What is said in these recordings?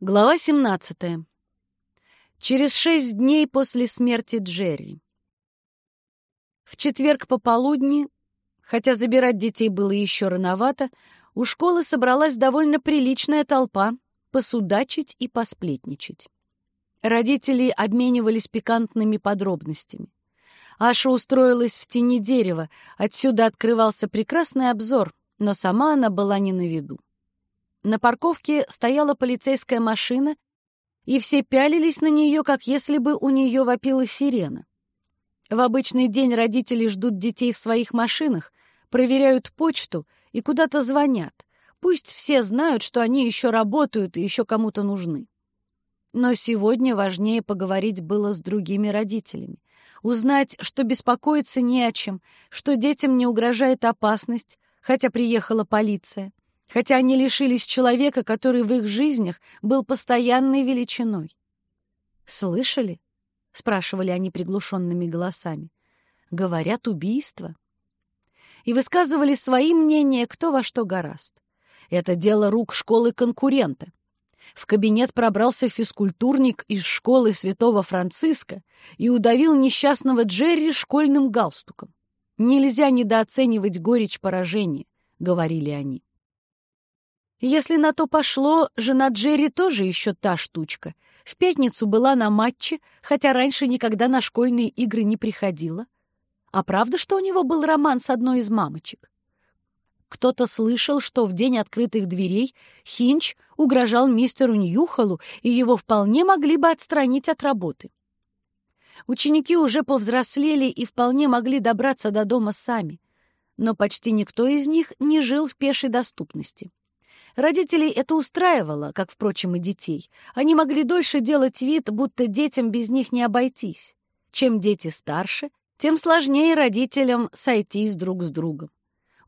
Глава 17. Через шесть дней после смерти Джерри. В четверг пополудни, хотя забирать детей было еще рановато, у школы собралась довольно приличная толпа посудачить и посплетничать. Родители обменивались пикантными подробностями. Аша устроилась в тени дерева, отсюда открывался прекрасный обзор, но сама она была не на виду. На парковке стояла полицейская машина, и все пялились на нее, как если бы у нее вопила сирена. В обычный день родители ждут детей в своих машинах, проверяют почту и куда-то звонят. Пусть все знают, что они еще работают и еще кому-то нужны. Но сегодня важнее поговорить было с другими родителями. Узнать, что беспокоиться не о чем, что детям не угрожает опасность, хотя приехала полиция хотя они лишились человека, который в их жизнях был постоянной величиной. «Слышали?» — спрашивали они приглушенными голосами. «Говорят, убийство». И высказывали свои мнения, кто во что гораст. Это дело рук школы конкурента. В кабинет пробрался физкультурник из школы святого Франциска и удавил несчастного Джерри школьным галстуком. «Нельзя недооценивать горечь поражения», — говорили они. Если на то пошло, жена Джерри тоже еще та штучка. В пятницу была на матче, хотя раньше никогда на школьные игры не приходила. А правда, что у него был роман с одной из мамочек? Кто-то слышал, что в день открытых дверей Хинч угрожал мистеру Ньюхолу, и его вполне могли бы отстранить от работы. Ученики уже повзрослели и вполне могли добраться до дома сами, но почти никто из них не жил в пешей доступности. Родителей это устраивало, как, впрочем, и детей. Они могли дольше делать вид, будто детям без них не обойтись. Чем дети старше, тем сложнее родителям сойтись друг с другом.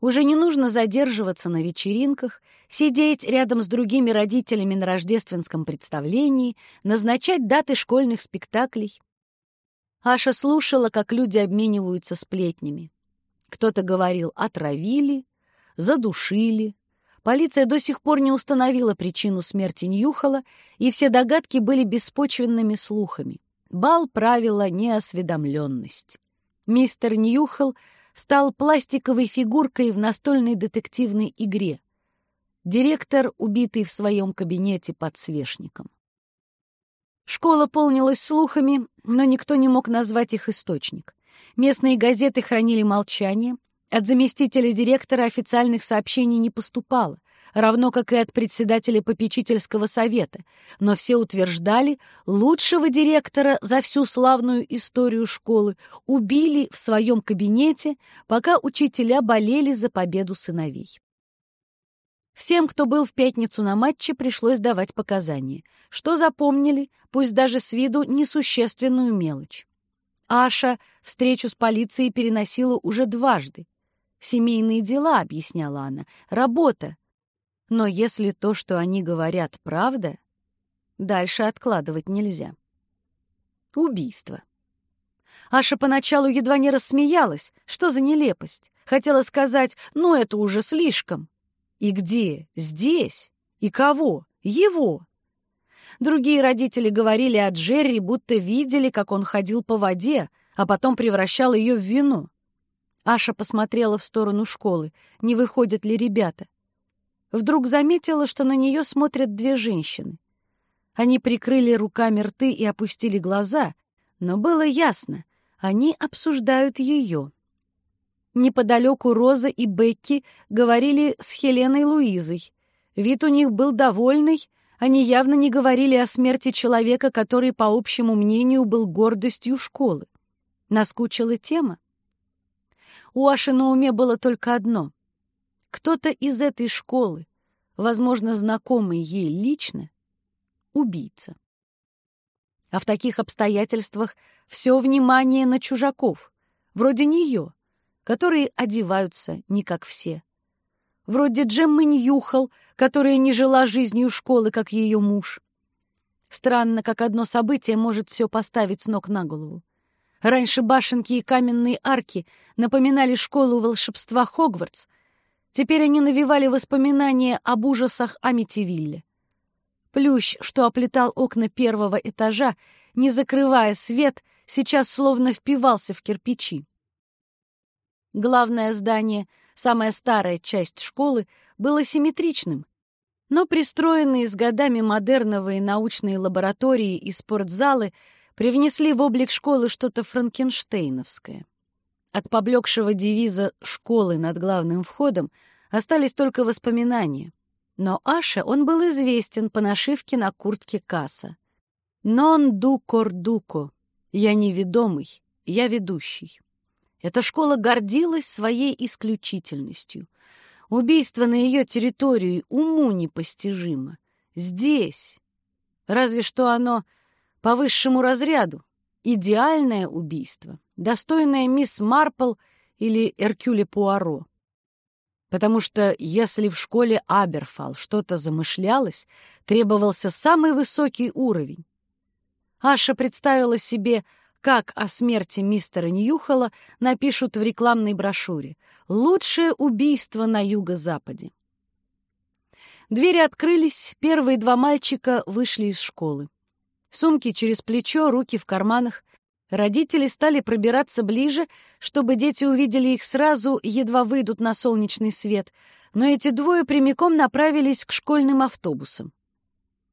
Уже не нужно задерживаться на вечеринках, сидеть рядом с другими родителями на рождественском представлении, назначать даты школьных спектаклей. Аша слушала, как люди обмениваются сплетнями. Кто-то говорил «отравили», «задушили», Полиция до сих пор не установила причину смерти Ньюхола, и все догадки были беспочвенными слухами. Бал правила неосведомленность. Мистер Ньюхол стал пластиковой фигуркой в настольной детективной игре. Директор, убитый в своем кабинете подсвечником. Школа полнилась слухами, но никто не мог назвать их источник. Местные газеты хранили молчание — от заместителя директора официальных сообщений не поступало, равно как и от председателя попечительского совета, но все утверждали, лучшего директора за всю славную историю школы убили в своем кабинете, пока учителя болели за победу сыновей. Всем, кто был в пятницу на матче, пришлось давать показания, что запомнили, пусть даже с виду несущественную мелочь. Аша встречу с полицией переносила уже дважды, Семейные дела, объясняла она, работа. Но если то, что они говорят, правда, дальше откладывать нельзя. Убийство. Аша поначалу едва не рассмеялась. Что за нелепость? Хотела сказать, ну это уже слишком. И где? Здесь? И кого? Его. Другие родители говорили о Джерри, будто видели, как он ходил по воде, а потом превращал ее в вино. Аша посмотрела в сторону школы, не выходят ли ребята. Вдруг заметила, что на нее смотрят две женщины. Они прикрыли руками рты и опустили глаза, но было ясно, они обсуждают ее. Неподалеку Роза и Бекки говорили с Хеленой Луизой. Вид у них был довольный, они явно не говорили о смерти человека, который, по общему мнению, был гордостью школы. Наскучила тема. У Аши на уме было только одно. Кто-то из этой школы, возможно, знакомый ей лично, убийца. А в таких обстоятельствах все внимание на чужаков, вроде нее, которые одеваются не как все. Вроде Джеммы Ньюхал, которая не жила жизнью школы, как ее муж. Странно, как одно событие может все поставить с ног на голову. Раньше башенки и каменные арки напоминали школу волшебства Хогвартс. Теперь они навевали воспоминания об ужасах Амитивилле. Плющ, что оплетал окна первого этажа, не закрывая свет, сейчас словно впивался в кирпичи. Главное здание, самая старая часть школы, было симметричным, но пристроенные с годами модерновые научные лаборатории и спортзалы привнесли в облик школы что-то франкенштейновское. От поблекшего девиза «школы» над главным входом остались только воспоминания. Но Аше он был известен по нашивке на куртке Касса. «Нон ду кордуко» — «Я неведомый, я ведущий». Эта школа гордилась своей исключительностью. Убийство на ее территории уму непостижимо. Здесь. Разве что оно по высшему разряду. Идеальное убийство, достойное мисс Марпл или Эркюле Пуаро. Потому что если в школе Аберфал что-то замышлялось, требовался самый высокий уровень. Аша представила себе как о смерти мистера Ньюхола напишут в рекламной брошюре «Лучшее убийство на юго-западе». Двери открылись, первые два мальчика вышли из школы. Сумки через плечо, руки в карманах. Родители стали пробираться ближе, чтобы дети увидели их сразу, едва выйдут на солнечный свет, но эти двое прямиком направились к школьным автобусам.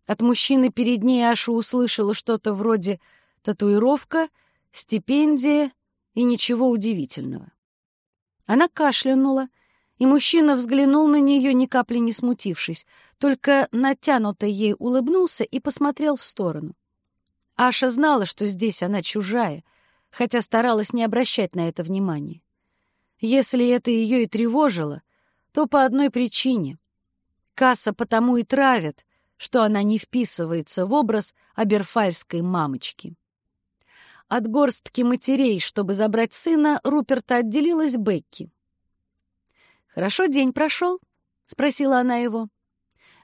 От мужчины перед ней Аша услышала что-то вроде татуировка, стипендия и ничего удивительного. Она кашлянула, и мужчина взглянул на нее, ни капли не смутившись, только натянуто ей улыбнулся и посмотрел в сторону. Аша знала, что здесь она чужая, хотя старалась не обращать на это внимания. Если это ее и тревожило, то по одной причине. Касса потому и травят, что она не вписывается в образ аберфальской мамочки. От горстки матерей, чтобы забрать сына, Руперта отделилась Бекки. «Хорошо день прошел?» — спросила она его.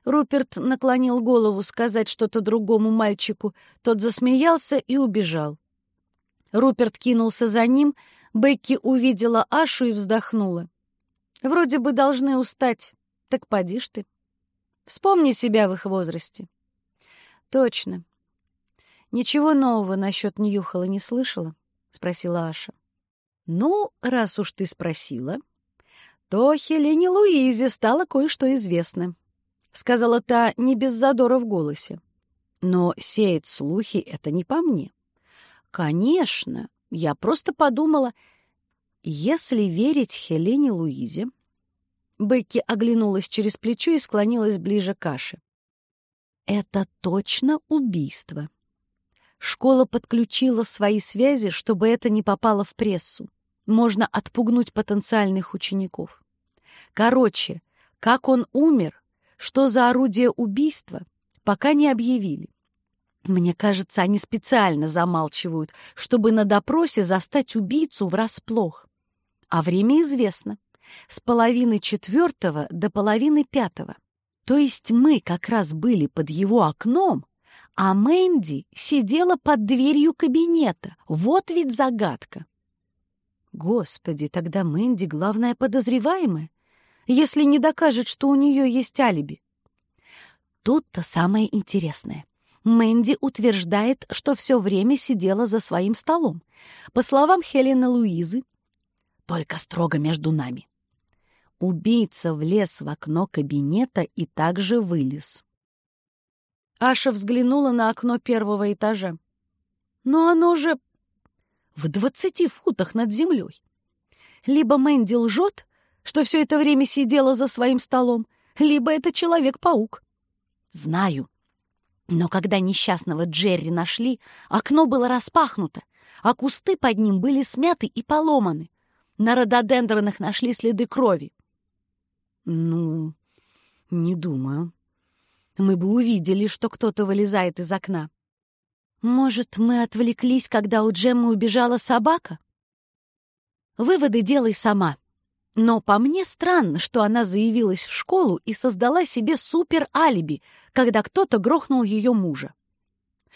Руперт наклонил голову сказать что-то другому мальчику. Тот засмеялся и убежал. Руперт кинулся за ним. Бекки увидела Ашу и вздохнула. «Вроде бы должны устать. Так поди ж ты. Вспомни себя в их возрасте». «Точно. «Ничего нового насчет Ньюхола не слышала?» — спросила Аша. «Ну, раз уж ты спросила, то Хелене Луизе стало кое-что известно», — сказала та не без задора в голосе. «Но сеять слухи — это не по мне». «Конечно, я просто подумала, если верить Хелене Луизе...» Бекки оглянулась через плечо и склонилась ближе к Аше. «Это точно убийство», Школа подключила свои связи, чтобы это не попало в прессу. Можно отпугнуть потенциальных учеников. Короче, как он умер, что за орудие убийства, пока не объявили. Мне кажется, они специально замалчивают, чтобы на допросе застать убийцу врасплох. А время известно. С половины четвертого до половины пятого. То есть мы как раз были под его окном, а Мэнди сидела под дверью кабинета. Вот ведь загадка. Господи, тогда Мэнди главная подозреваемая, если не докажет, что у нее есть алиби. Тут-то самое интересное. Мэнди утверждает, что все время сидела за своим столом. По словам Хелены Луизы, только строго между нами. Убийца влез в окно кабинета и также вылез. Аша взглянула на окно первого этажа. Но оно же в двадцати футах над землей. Либо Мэнди лжет, что все это время сидела за своим столом, либо это Человек-паук. Знаю. Но когда несчастного Джерри нашли, окно было распахнуто, а кусты под ним были смяты и поломаны. На рододендронах нашли следы крови. Ну, не думаю, мы бы увидели, что кто-то вылезает из окна. Может, мы отвлеклись, когда у Джеммы убежала собака? Выводы делай сама. Но по мне странно, что она заявилась в школу и создала себе супер-алиби, когда кто-то грохнул ее мужа.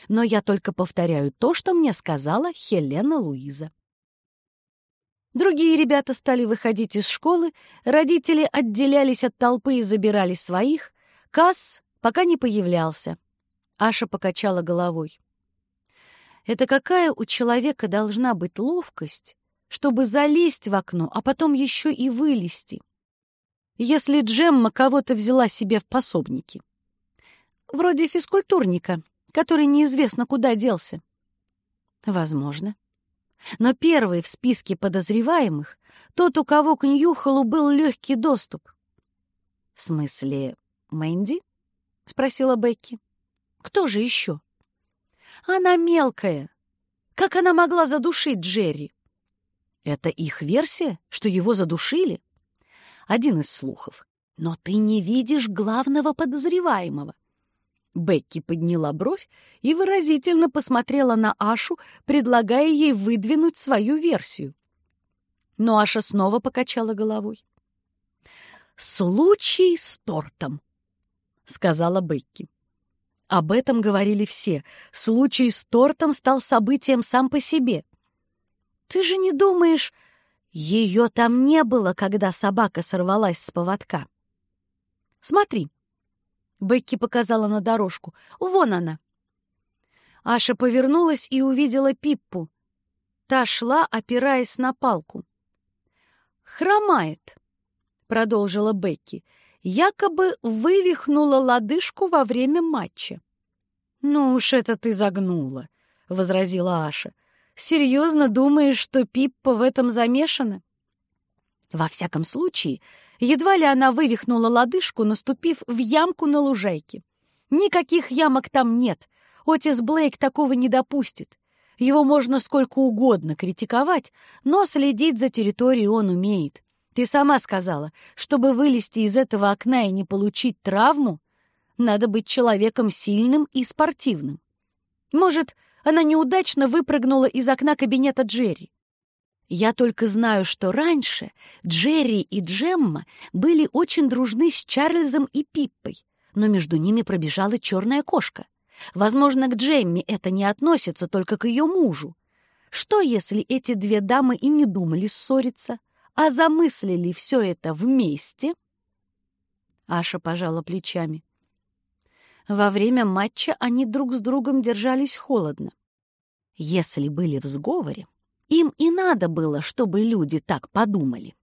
Но я только повторяю то, что мне сказала Хелена Луиза. Другие ребята стали выходить из школы, родители отделялись от толпы и забирали своих, Касс пока не появлялся. Аша покачала головой. Это какая у человека должна быть ловкость, чтобы залезть в окно, а потом еще и вылезти? Если Джемма кого-то взяла себе в пособники. Вроде физкультурника, который неизвестно куда делся. Возможно. Но первый в списке подозреваемых — тот, у кого к Ньюхолу был легкий доступ. «В смысле, Мэнди?» — спросила Бекки. «Кто же еще?» «Она мелкая. Как она могла задушить Джерри?» «Это их версия, что его задушили?» «Один из слухов. Но ты не видишь главного подозреваемого. Бекки подняла бровь и выразительно посмотрела на Ашу, предлагая ей выдвинуть свою версию. Но Аша снова покачала головой. «Случай с тортом», — сказала Бекки. Об этом говорили все. Случай с тортом стал событием сам по себе. «Ты же не думаешь, ее там не было, когда собака сорвалась с поводка?» «Смотри», Бекки показала на дорожку. «Вон она!» Аша повернулась и увидела Пиппу. Та шла, опираясь на палку. «Хромает», — продолжила Бекки. «Якобы вывихнула лодыжку во время матча». «Ну уж это ты загнула», — возразила Аша. «Серьезно думаешь, что Пиппа в этом замешана?» Во всяком случае, едва ли она вывихнула лодыжку, наступив в ямку на лужайке. Никаких ямок там нет. Отис Блейк такого не допустит. Его можно сколько угодно критиковать, но следить за территорией он умеет. Ты сама сказала, чтобы вылезти из этого окна и не получить травму, надо быть человеком сильным и спортивным. Может, она неудачно выпрыгнула из окна кабинета Джерри. Я только знаю, что раньше Джерри и Джемма были очень дружны с Чарльзом и Пиппой, но между ними пробежала черная кошка. Возможно, к Джемме это не относится, только к ее мужу. Что, если эти две дамы и не думали ссориться, а замыслили все это вместе? Аша пожала плечами. Во время матча они друг с другом держались холодно. Если были в сговоре, им и надо было, чтобы люди так подумали.